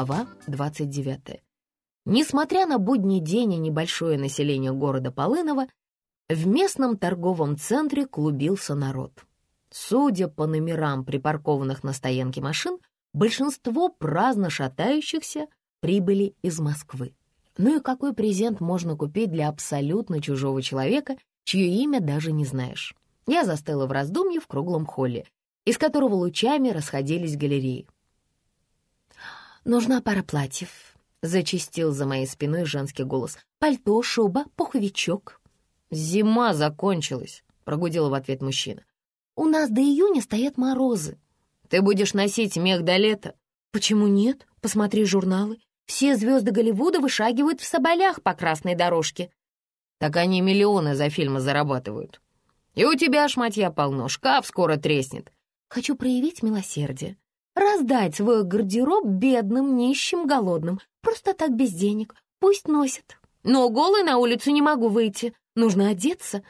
Глава 29. Несмотря на будний день и небольшое население города Полынова, в местном торговом центре клубился народ. Судя по номерам припаркованных на стоянке машин, большинство праздно шатающихся прибыли из Москвы. Ну и какой презент можно купить для абсолютно чужого человека, чье имя даже не знаешь? Я застыла в раздумье в круглом холле, из которого лучами расходились галереи. «Нужна пара платьев», — зачистил за моей спиной женский голос. «Пальто, шуба, пуховичок». «Зима закончилась», — прогудел в ответ мужчина. «У нас до июня стоят морозы». «Ты будешь носить мех до лета?» «Почему нет? Посмотри журналы. Все звезды Голливуда вышагивают в соболях по красной дорожке». «Так они миллионы за фильмы зарабатывают. И у тебя шматья полно, шкаф скоро треснет». «Хочу проявить милосердие раздать свой гардероб бедным, нищим, голодным. Просто так без денег. Пусть носят. Но голой на улицу не могу выйти. Нужно одеться.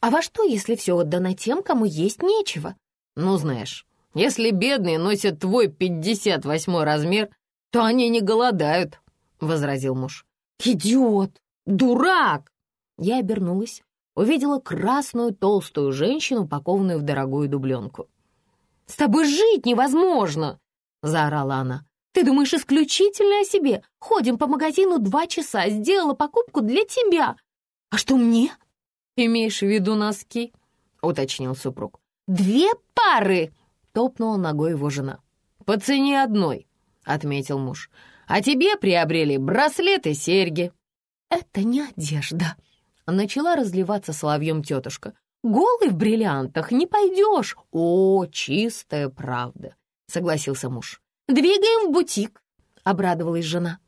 А во что, если все отдано тем, кому есть нечего? Ну, знаешь, если бедные носят твой 58 размер, то они не голодают, — возразил муж. «Идиот! Дурак!» Я обернулась, увидела красную толстую женщину, упакованную в дорогую дубленку. «С тобой жить невозможно!» — заорала она. «Ты думаешь исключительно о себе. Ходим по магазину два часа, сделала покупку для тебя. А что мне?» «Имеешь в виду носки?» — уточнил супруг. «Две пары!» — топнула ногой его жена. «По цене одной», — отметил муж. «А тебе приобрели браслеты, серьги». «Это не одежда», — начала разливаться соловьем тетушка. Голый в бриллиантах не пойдешь. О, чистая правда, согласился муж. Двигаем в бутик, обрадовалась жена.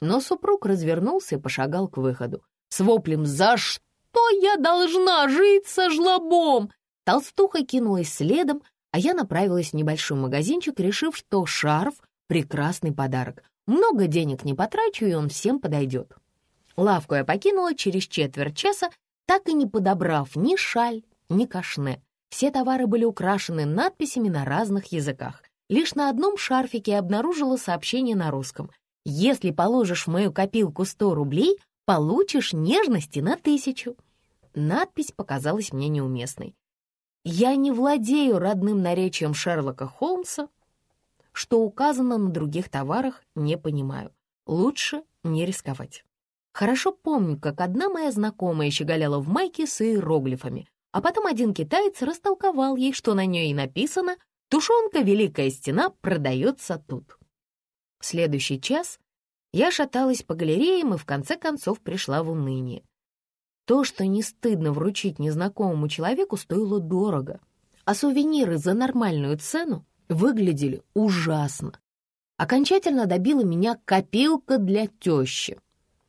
Но супруг развернулся и пошагал к выходу с воплем «За что я должна жить со жлобом?» Толстуха кинулась следом, а я направилась в небольшой магазинчик, решив, что шарф — прекрасный подарок. Много денег не потрачу, и он всем подойдет. Лавку я покинула через четверть часа так и не подобрав ни шаль, ни кашне. Все товары были украшены надписями на разных языках. Лишь на одном шарфике обнаружила сообщение на русском. «Если положишь в мою копилку 100 рублей, получишь нежности на тысячу». Надпись показалась мне неуместной. Я не владею родным наречием Шерлока Холмса, что указано на других товарах, не понимаю. Лучше не рисковать. Хорошо помню, как одна моя знакомая щеголяла в майке с иероглифами, а потом один китаец растолковал ей, что на ней написано «Тушенка Великая Стена продается тут». В следующий час я шаталась по галереям и в конце концов пришла в уныние. То, что не стыдно вручить незнакомому человеку, стоило дорого, а сувениры за нормальную цену выглядели ужасно. Окончательно добила меня копилка для тещи —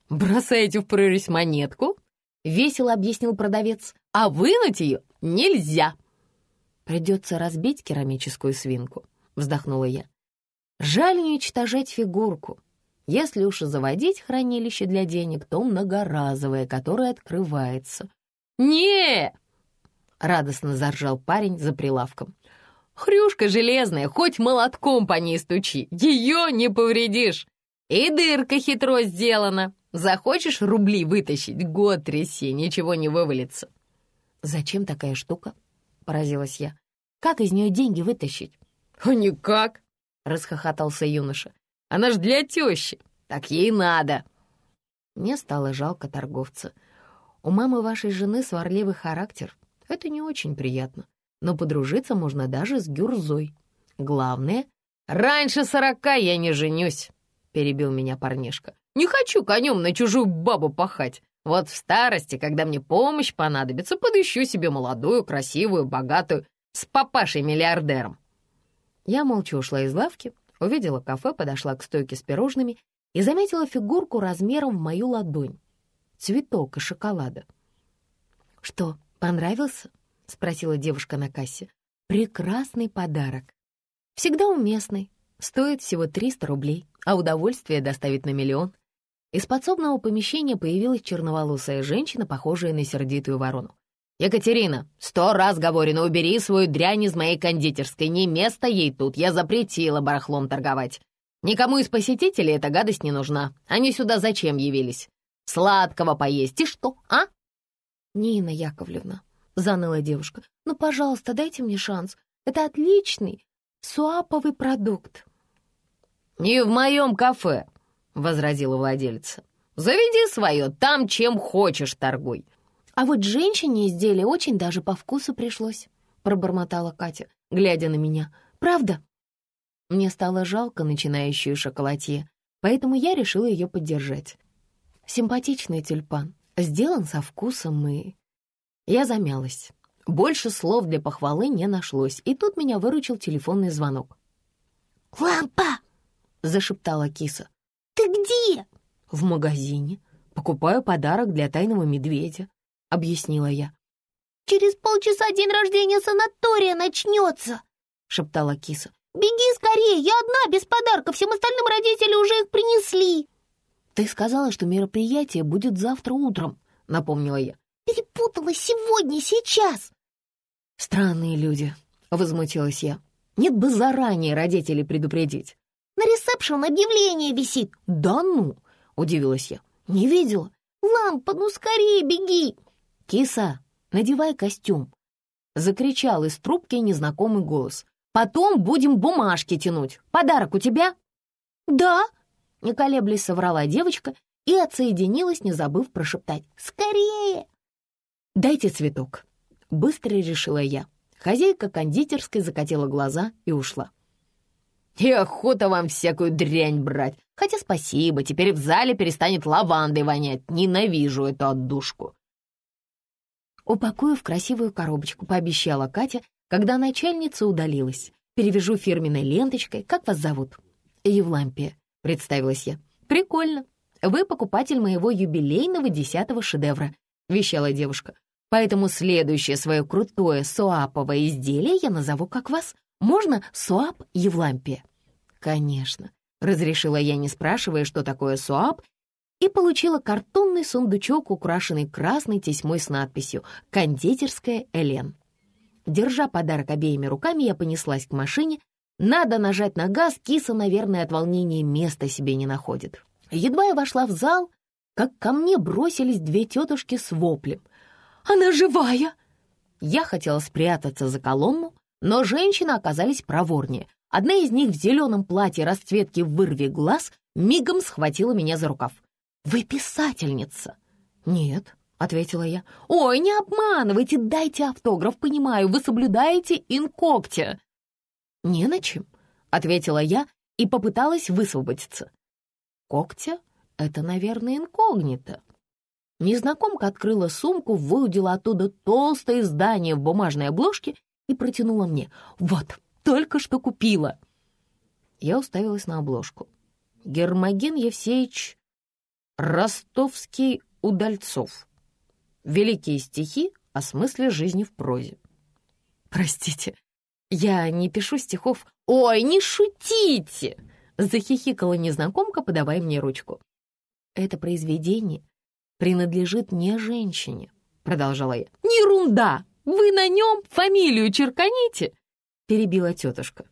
«Бросаете в прорезь монетку?» — весело объяснил продавец. «А вынуть ее нельзя!» «Придется разбить керамическую свинку», — вздохнула я. «Жаль уничтожать фигурку. Если уж и заводить хранилище для денег, то многоразовое, которое открывается». не радостно заржал парень за прилавком. «Хрюшка железная, хоть молотком по ней стучи, ее не повредишь. И дырка хитро сделана, Захочешь рубли вытащить, год тряси, ничего не вывалится». «Зачем такая штука?» — поразилась я. «Как из нее деньги вытащить?» «А никак!» — расхохотался юноша. «Она ж для тещи, так ей надо!» Мне стало жалко торговца. У мамы вашей жены сварливый характер. Это не очень приятно. Но подружиться можно даже с Гюрзой. Главное... «Раньше сорока я не женюсь!» — перебил меня парнишка. Не хочу конем на чужую бабу пахать. Вот в старости, когда мне помощь понадобится, подыщу себе молодую, красивую, богатую, с папашей-миллиардером». Я молча ушла из лавки, увидела кафе, подошла к стойке с пирожными и заметила фигурку размером в мою ладонь. Цветок из шоколада. «Что, понравился?» — спросила девушка на кассе. «Прекрасный подарок. Всегда уместный. Стоит всего 300 рублей, а удовольствие доставит на миллион. Из подсобного помещения появилась черноволосая женщина, похожая на сердитую ворону. «Екатерина, сто раз говорю, но убери свою дрянь из моей кондитерской. Не место ей тут, я запретила барахлом торговать. Никому из посетителей эта гадость не нужна. Они сюда зачем явились? Сладкого поесть и что, а?» «Нина Яковлевна», — заныла девушка, «ну, пожалуйста, дайте мне шанс. Это отличный суаповый продукт». «Не в моем кафе», — возразила владельца. «Заведи свое, там чем хочешь торгуй». «А вот женщине изделие очень даже по вкусу пришлось», — пробормотала Катя, глядя на меня. «Правда?» Мне стало жалко начинающую шоколадье, поэтому я решила ее поддержать. Симпатичный тюльпан, сделан со вкусом и... Я замялась. Больше слов для похвалы не нашлось, и тут меня выручил телефонный звонок. «Лампа!» — зашептала киса. «Ты где?» «В магазине. Покупаю подарок для тайного медведя», — объяснила я. «Через полчаса день рождения санатория начнется», — шептала киса. «Беги скорее, я одна, без подарка, всем остальным родители уже их принесли». «Ты сказала, что мероприятие будет завтра утром», — напомнила я. «Перепутала сегодня, сейчас». «Странные люди», — возмутилась я. «Нет бы заранее родителей предупредить». «На ресепшн объявление висит». «Да ну!» — удивилась я. «Не видела». «Лампа, ну скорее беги!» «Киса, надевай костюм!» — закричал из трубки незнакомый голос. «Потом будем бумажки тянуть. Подарок у тебя?» «Да!» — не колеблясь соврала девочка и отсоединилась, не забыв прошептать. «Скорее!» «Дайте цветок!» — быстро решила я. Хозяйка кондитерской закатила глаза и ушла. «И охота вам всякую дрянь брать! Хотя спасибо, теперь в зале перестанет лавандой вонять. Ненавижу эту отдушку!» «Упакую в красивую коробочку», — пообещала Катя, когда начальница удалилась. «Перевяжу фирменной ленточкой. Как вас зовут?» «Евлампия», — представилась я. «Прикольно. Вы покупатель моего юбилейного десятого шедевра», — вещала девушка. «Поэтому следующее свое крутое суаповое изделие я назову как вас. Можно суап Евлампия?» «Конечно», — разрешила я, не спрашивая, что такое суап, и получила картонный сундучок, украшенный красной тесьмой с надписью «Кондитерская Элен». Держа подарок обеими руками, я понеслась к машине. Надо нажать на газ, киса, наверное, от волнения места себе не находит. Едва я вошла в зал, как ко мне бросились две тетушки с воплем. «Она живая!» Я хотела спрятаться за колонну, но женщины оказались проворнее. Одна из них в зеленом платье расцветки вырви глаз мигом схватила меня за рукав. «Вы писательница?» «Нет», — ответила я. «Ой, не обманывайте, дайте автограф, понимаю, вы соблюдаете инкогте». «Не на чем», — ответила я и попыталась высвободиться. «Когтя — это, наверное, инкогнито». Незнакомка открыла сумку, выудила оттуда толстое издание в бумажной обложке и протянула мне. «Вот, только что купила». Я уставилась на обложку. Гермоген Евсеевич Ростовский Удальцов. Великие стихи о смысле жизни в прозе. Простите, я не пишу стихов. Ой, не шутите! Захихикала незнакомка, подавая мне ручку. Это произведение принадлежит не женщине, продолжала я. Ерунда! Вы на нем фамилию черканите! Перебила тетушка.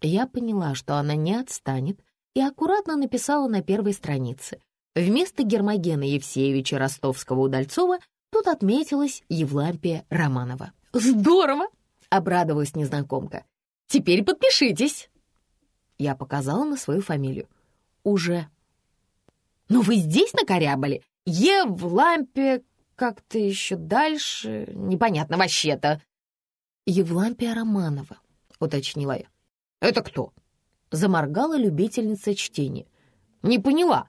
Я поняла, что она не отстанет, и аккуратно написала на первой странице. Вместо Гермогена Евсеевича Ростовского-Удальцова тут отметилась Евлампия Романова. «Здорово!» — обрадовалась незнакомка. «Теперь подпишитесь!» Я показала на свою фамилию. «Уже». «Но вы здесь накорябали? Евлампия как-то еще дальше... Непонятно вообще-то». «Евлампия Романова», — уточнила я. «Это кто?» — заморгала любительница чтения. «Не поняла».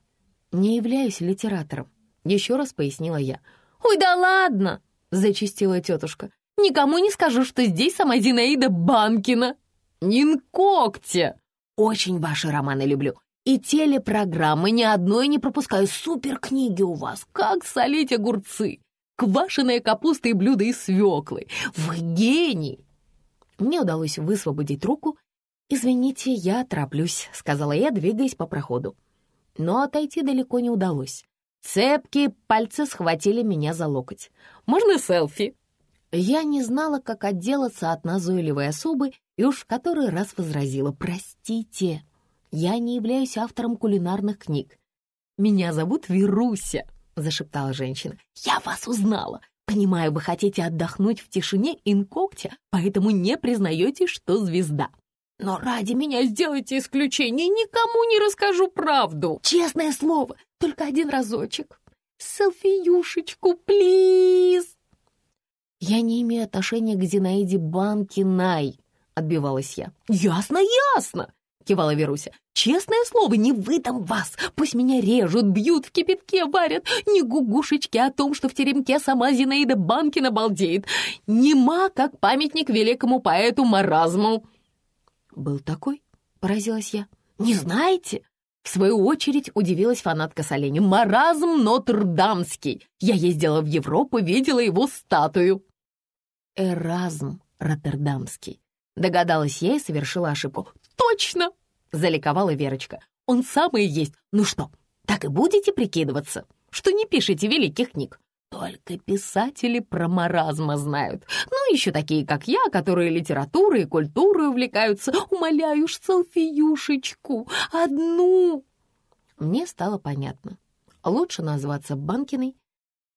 «Не являюсь литератором», — еще раз пояснила я. «Ой, да ладно!» — зачистила тетушка. «Никому не скажу, что здесь сама Зинаида Банкина. Нинкогте! Очень ваши романы люблю. И телепрограммы ни одной не пропускаю. Супер книги у вас. Как солить огурцы. Квашеная капуста и блюда из свеклы. Вы гений!» Мне удалось высвободить руку. «Извините, я тороплюсь», — сказала я, двигаясь по проходу но отойти далеко не удалось. Цепкие пальцы схватили меня за локоть. «Можно селфи?» Я не знала, как отделаться от назойливой особы и уж в который раз возразила «Простите». Я не являюсь автором кулинарных книг. «Меня зовут Веруся», — зашептала женщина. «Я вас узнала. Понимаю, вы хотите отдохнуть в тишине инкогтя, поэтому не признаете, что звезда. Но ради меня сделайте исключение, никому не расскажу правду. Честное слово, только один разочек. Селфиюшечку, плиз!» «Я не имею отношения к Зинаиде Банкиной», — отбивалась я. «Ясно, ясно!» — кивала Веруся. «Честное слово, не выдам вас. Пусть меня режут, бьют, в кипятке варят. Не гугушечки о том, что в теремке сама Зинаида Банкина балдеет. Нема, как памятник великому поэту Маразму». «Был такой?» — поразилась я. «Не знаете?» В свою очередь удивилась фанатка с оленем. «Маразм Нотр-Дамский! Я ездила в Европу, видела его статую!» «Эразм Роттердамский!» Догадалась я и совершила ошибку. «Точно!» — заликовала Верочка. «Он самый есть! Ну что, так и будете прикидываться, что не пишете великих книг? Только писатели про маразма знают. Ну, еще такие, как я, которые литературой и культурой увлекаются. Умоляю ж, Софиюшечку, одну!» Мне стало понятно. Лучше назваться Банкиной.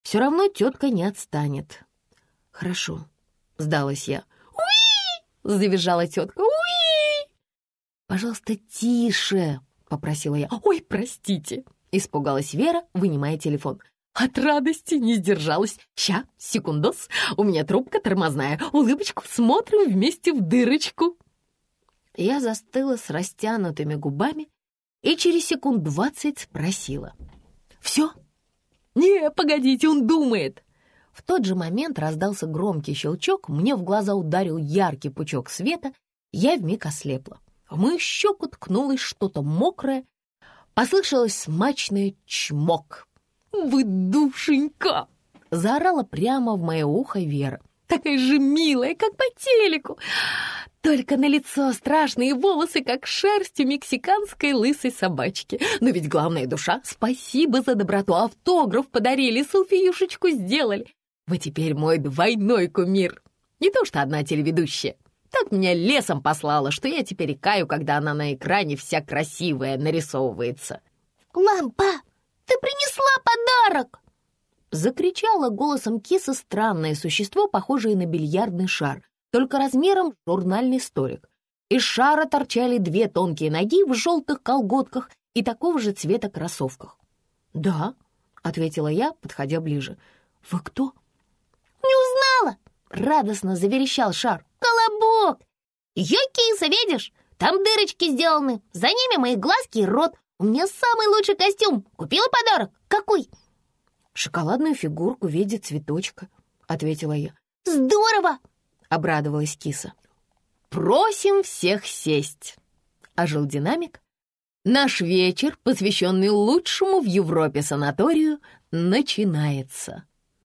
Все равно тетка не отстанет. «Хорошо», — сдалась я. «Уи!» — завизжала тетка. «Пожалуйста, тише!» — попросила я. «Ой, простите!» — испугалась Вера, вынимая телефон. От радости не сдержалась. Ща, секундос, у меня трубка тормозная. Улыбочку смотрю вместе в дырочку. Я застыла с растянутыми губами и через секунд двадцать спросила. «Все?» «Не, погодите, он думает!» В тот же момент раздался громкий щелчок, мне в глаза ударил яркий пучок света, я вмиг ослепла. В мою щеку ткнулось что-то мокрое, послышалось смачное чмок. «Вы душенька!» — заорала прямо в мое ухо Вера. «Такая же милая, как по телеку! Только на лицо страшные волосы, как шерсть у мексиканской лысой собачки. Но ведь главная душа, спасибо за доброту, автограф подарили, селфиюшечку сделали. Вы теперь мой двойной кумир. Не то что одна телеведущая. Так меня лесом послала, что я теперь каю, когда она на экране вся красивая нарисовывается. «Лампа!» ты принесла подарок!» Закричала голосом киса странное существо, похожее на бильярдный шар, только размером журнальный столик. Из шара торчали две тонкие ноги в желтых колготках и такого же цвета кроссовках. «Да», — ответила я, подходя ближе. «Вы кто?» «Не узнала!» — радостно заверещал шар. «Колобок! Киса, видишь? Там дырочки сделаны, за ними мои глазки и рот. У меня самый лучший костюм. Купила подарок? Какой?» «Шоколадную фигурку в виде цветочка», — ответила я. «Здорово!» — обрадовалась киса. «Просим всех сесть!» — ожил динамик. «Наш вечер, посвященный лучшему в Европе санаторию, начинается!»